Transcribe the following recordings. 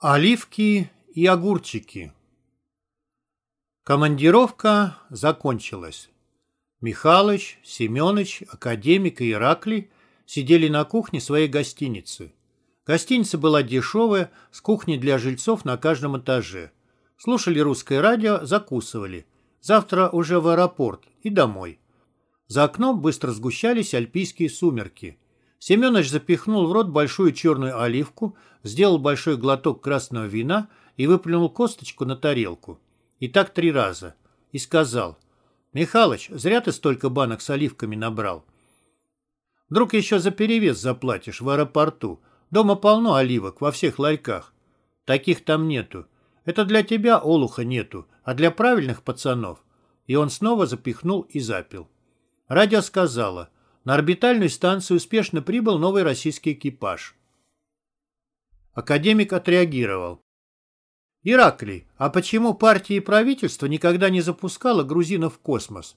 Оливки и огурчики. Командировка закончилась. Михалыч, Семёныч, академик и Ираклий сидели на кухне своей гостиницы. Гостиница была дешевая, с кухней для жильцов на каждом этаже. Слушали русское радио, закусывали. Завтра уже в аэропорт и домой. За окном быстро сгущались альпийские сумерки. Семенович запихнул в рот большую черную оливку, сделал большой глоток красного вина и выплюнул косточку на тарелку. И так три раза. И сказал, «Михалыч, зря ты столько банок с оливками набрал. Вдруг еще за перевес заплатишь в аэропорту. Дома полно оливок во всех ларьках. Таких там нету. Это для тебя олуха нету, а для правильных пацанов». И он снова запихнул и запил. Радио сказала, на орбитальную станцию успешно прибыл новый российский экипаж. Академик отреагировал. «Ираклий, а почему партия и правительство никогда не запускало грузинов в космос?»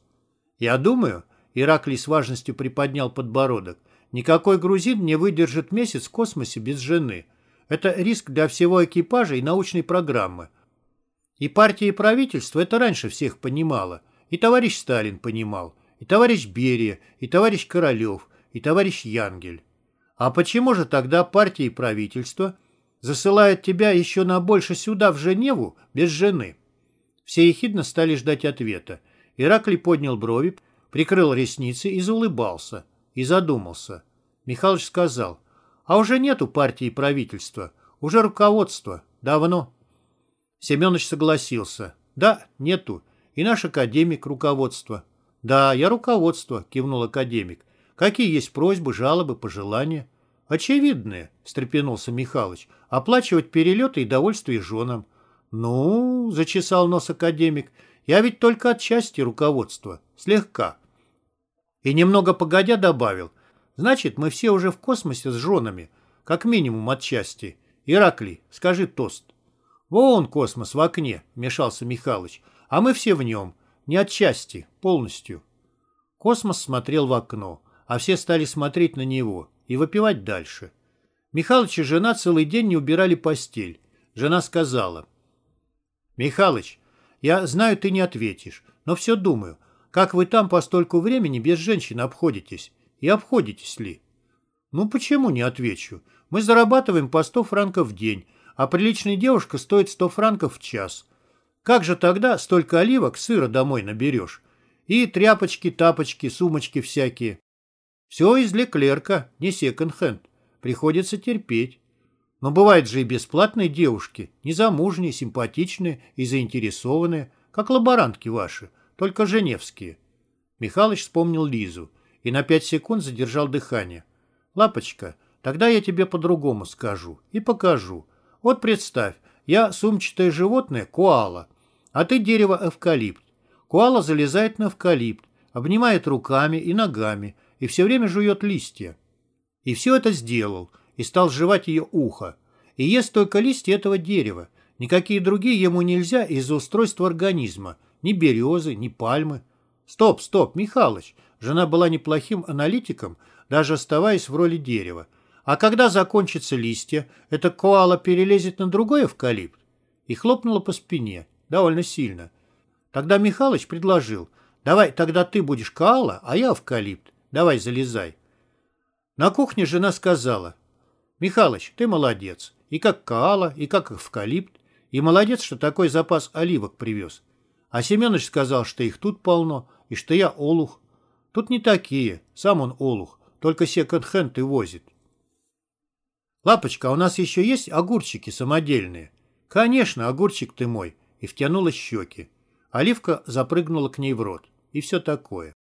«Я думаю», — Ираклий с важностью приподнял подбородок, «никакой грузин не выдержит месяц в космосе без жены. Это риск для всего экипажа и научной программы. И партия и правительство это раньше всех понимало, и товарищ Сталин понимал, и товарищ Берия, и товарищ Королев, и товарищ Янгель. А почему же тогда партия и правительство засылают тебя еще на больше сюда, в Женеву, без жены? Все ехидно стали ждать ответа. Ираклий поднял брови, прикрыл ресницы и заулыбался, и задумался. Михалыч сказал, а уже нету партии и правительства, уже руководство, давно. Семенович согласился, да, нету, и наш академик руководство. «Да, я руководство», — кивнул академик. «Какие есть просьбы, жалобы, пожелания?» «Очевидные», — встрепенулся Михалыч. «Оплачивать перелеты и довольствие женам». «Ну», — зачесал нос академик, — «я ведь только отчасти руководства. Слегка». И немного погодя добавил. «Значит, мы все уже в космосе с женами, как минимум отчасти. Ираклий, скажи тост». «Вон космос в окне», — вмешался Михалыч, — «а мы все в нем. Не отчасти, полностью. Космос смотрел в окно, а все стали смотреть на него и выпивать дальше. Михалыч и жена целый день не убирали постель. Жена сказала. «Михалыч, я знаю, ты не ответишь, но все думаю, как вы там по стольку времени без женщин обходитесь? И обходитесь ли?» «Ну почему не отвечу? Мы зарабатываем по 100 франков в день, а приличная девушка стоит 100 франков в час. Как же тогда столько оливок сыра домой наберешь? И тряпочки, тапочки, сумочки всякие. Все из Леклерка, не секонд-хенд. Приходится терпеть. Но бывают же и бесплатные девушки, незамужние, симпатичные и заинтересованные, как лаборантки ваши, только женевские. Михалыч вспомнил Лизу и на пять секунд задержал дыхание. «Лапочка, тогда я тебе по-другому скажу и покажу. Вот представь, я сумчатое животное – коала, а ты дерево эвкалипт. Коала залезает на эвкалипт, обнимает руками и ногами и все время жует листья. И все это сделал, и стал жевать ее ухо. И ест только листья этого дерева. Никакие другие ему нельзя из-за устройства организма. Ни березы, ни пальмы. Стоп, стоп, Михалыч. Жена была неплохим аналитиком, даже оставаясь в роли дерева. А когда закончатся листья, эта коала перелезет на другой эвкалипт и хлопнула по спине, довольно сильно. Тогда Михалыч предложил, давай тогда ты будешь коала, а я эвкалипт, давай залезай. На кухне жена сказала, Михалыч, ты молодец, и как коала, и как эвкалипт, и молодец, что такой запас оливок привез. А Семенович сказал, что их тут полно, и что я олух. Тут не такие, сам он олух, только секонд-хенд и возит. «Лапочка, а у нас еще есть огурчики самодельные?» «Конечно, огурчик ты мой!» И втянула щеки. Оливка запрыгнула к ней в рот. И все такое.